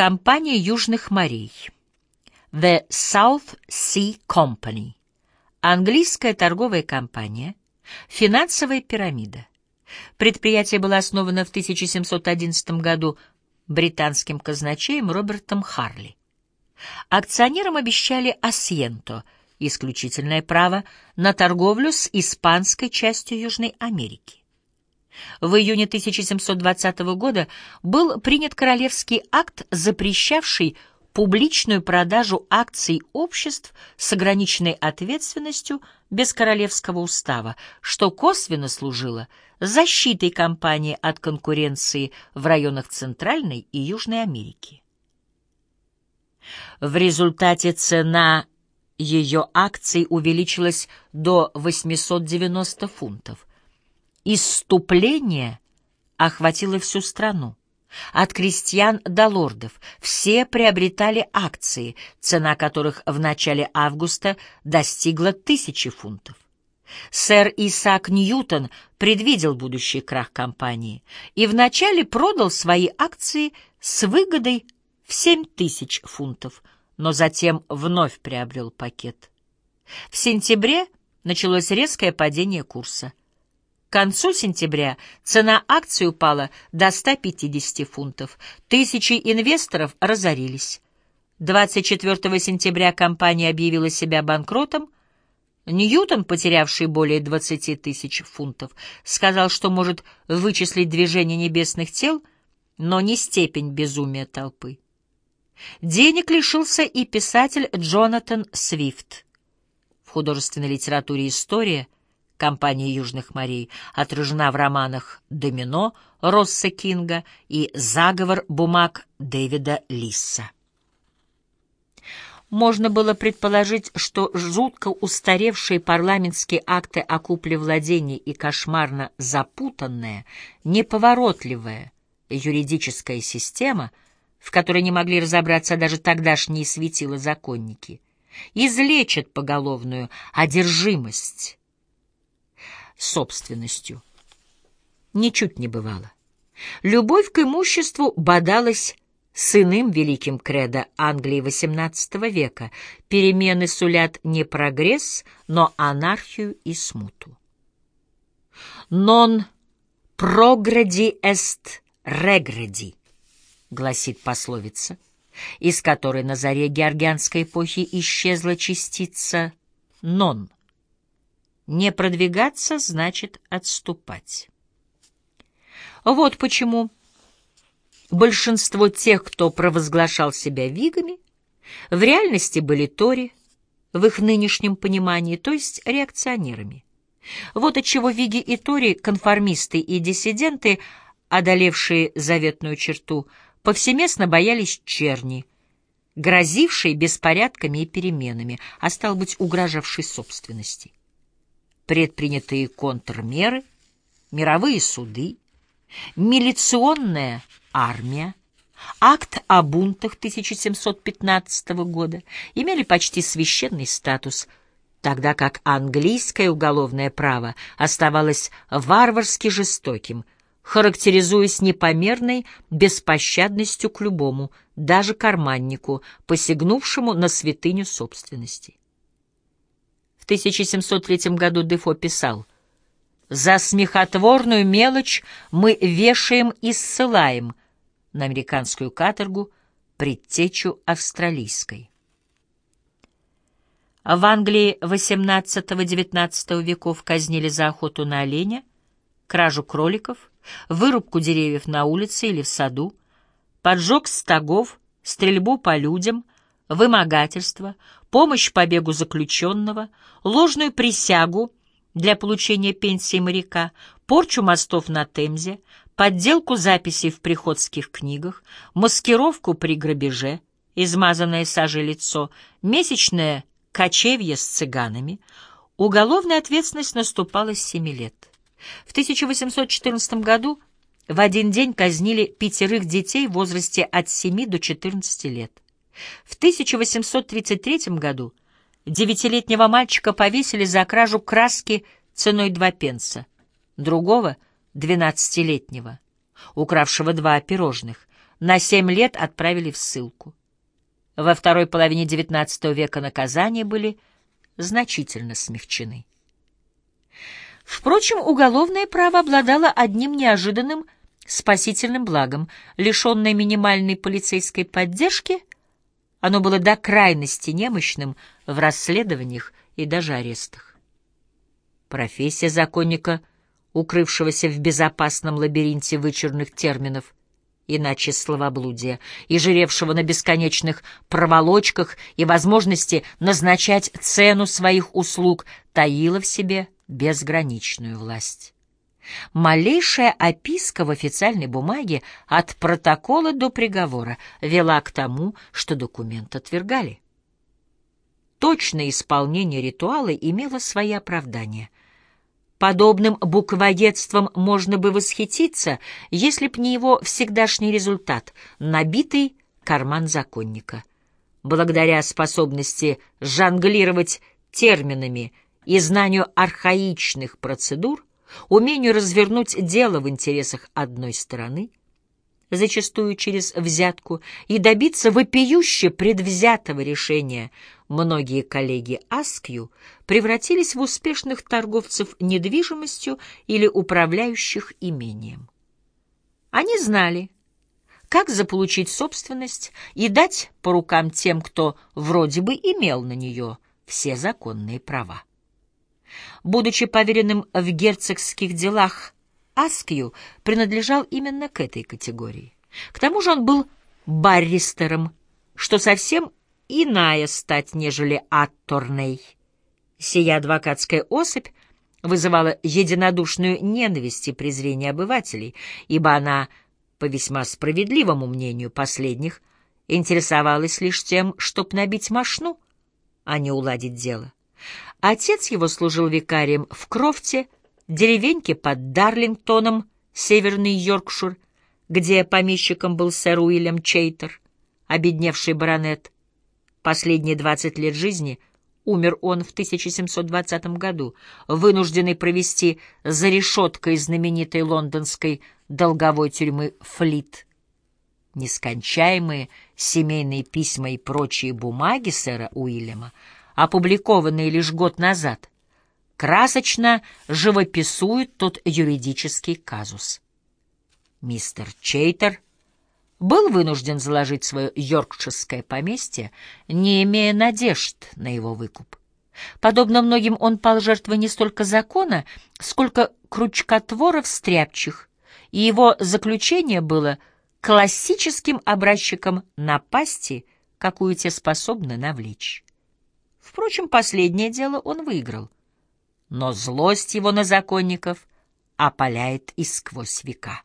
Компания Южных морей. The South Sea Company. Английская торговая компания. Финансовая пирамида. Предприятие было основано в 1711 году британским казначеем Робертом Харли. Акционерам обещали асьенто, исключительное право на торговлю с испанской частью Южной Америки. В июне 1720 года был принят королевский акт, запрещавший публичную продажу акций обществ с ограниченной ответственностью без королевского устава, что косвенно служило защитой компании от конкуренции в районах Центральной и Южной Америки. В результате цена ее акций увеличилась до 890 фунтов, Иступление охватило всю страну. От крестьян до лордов все приобретали акции, цена которых в начале августа достигла тысячи фунтов. Сэр Исаак Ньютон предвидел будущий крах компании и вначале продал свои акции с выгодой в семь тысяч фунтов, но затем вновь приобрел пакет. В сентябре началось резкое падение курса. К концу сентября цена акций упала до 150 фунтов. Тысячи инвесторов разорились. 24 сентября компания объявила себя банкротом. Ньютон, потерявший более 20 тысяч фунтов, сказал, что может вычислить движение небесных тел, но не степень безумия толпы. Денег лишился и писатель Джонатан Свифт. В художественной литературе история — компании Южных морей отражена в романах «Домино» Росса Кинга и «Заговор бумаг» Дэвида Лисса. Можно было предположить, что жутко устаревшие парламентские акты о купле владений и кошмарно запутанная, неповоротливая юридическая система, в которой не могли разобраться даже тогдашние светила законники, излечат поголовную одержимость собственностью. Ничуть не бывало. Любовь к имуществу бодалась с иным великим кредо Англии XVIII века. Перемены сулят не прогресс, но анархию и смуту. «Non progredi est regredi», — гласит пословица, из которой на заре георгианской эпохи исчезла частица «non». Не продвигаться значит отступать. Вот почему большинство тех, кто провозглашал себя вигами, в реальности были тори, в их нынешнем понимании, то есть реакционерами. Вот отчего виги и тори, конформисты и диссиденты, одолевшие заветную черту, повсеместно боялись черни, грозившей беспорядками и переменами, а стал быть, угрожавшей собственности предпринятые контрмеры, мировые суды, милиционная армия, акт о бунтах 1715 года имели почти священный статус, тогда как английское уголовное право оставалось варварски жестоким, характеризуясь непомерной беспощадностью к любому, даже карманнику, посягнувшему на святыню собственности. 1703 году Дефо писал «За смехотворную мелочь мы вешаем и ссылаем на американскую каторгу предтечу австралийской». В Англии XVIII-XIX веков казнили за охоту на оленя, кражу кроликов, вырубку деревьев на улице или в саду, поджог стогов, стрельбу по людям, вымогательство, помощь побегу заключенного, ложную присягу для получения пенсии моряка, порчу мостов на Темзе, подделку записей в приходских книгах, маскировку при грабеже, измазанное сажей лицо, месячное кочевье с цыганами. Уголовная ответственность наступала с семи лет. В 1814 году в один день казнили пятерых детей в возрасте от 7 до 14 лет. В 1833 году девятилетнего мальчика повесили за кражу краски ценой два пенса, другого — двенадцатилетнего, укравшего два пирожных, на семь лет отправили в ссылку. Во второй половине XIX века наказания были значительно смягчены. Впрочем, уголовное право обладало одним неожиданным спасительным благом. Лишенное минимальной полицейской поддержки, оно было до крайности немощным в расследованиях и даже арестах. Профессия законника, укрывшегося в безопасном лабиринте вычурных терминов, иначе словоблудия, и жиревшего на бесконечных проволочках и возможности назначать цену своих услуг, таила в себе безграничную власть. Малейшая описка в официальной бумаге от протокола до приговора вела к тому, что документ отвергали. Точное исполнение ритуала имело свои оправдания. Подобным буквоедством можно бы восхититься, если б не его всегдашний результат — набитый карман законника. Благодаря способности жонглировать терминами и знанию архаичных процедур, умению развернуть дело в интересах одной стороны, зачастую через взятку, и добиться вопиюще предвзятого решения, многие коллеги Аскью превратились в успешных торговцев недвижимостью или управляющих имением. Они знали, как заполучить собственность и дать по рукам тем, кто вроде бы имел на нее все законные права. Будучи поверенным в герцогских делах, Аскью принадлежал именно к этой категории. К тому же он был барристером, что совсем иная стать, нежели Атторней. Сия адвокатская особь вызывала единодушную ненависть и презрение обывателей, ибо она, по весьма справедливому мнению последних, интересовалась лишь тем, чтоб набить мошну, а не уладить дело. Отец его служил викарием в Крофте, деревеньке под Дарлингтоном, северный Йоркшир, где помещиком был сэр Уильям Чейтер, обедневший баронет. Последние двадцать лет жизни умер он в 1720 году, вынужденный провести за решеткой знаменитой лондонской долговой тюрьмы Флит. Нескончаемые семейные письма и прочие бумаги сэра Уильяма — опубликованные лишь год назад, красочно живописуют тот юридический казус. Мистер Чейтер был вынужден заложить свое йоркширское поместье, не имея надежд на его выкуп. Подобно многим он пал жертвой не столько закона, сколько крючкотворов стряпчих, и его заключение было классическим образчиком напасти, какую те способны навлечь. Впрочем, последнее дело он выиграл. Но злость его на законников опаляет и сквозь века.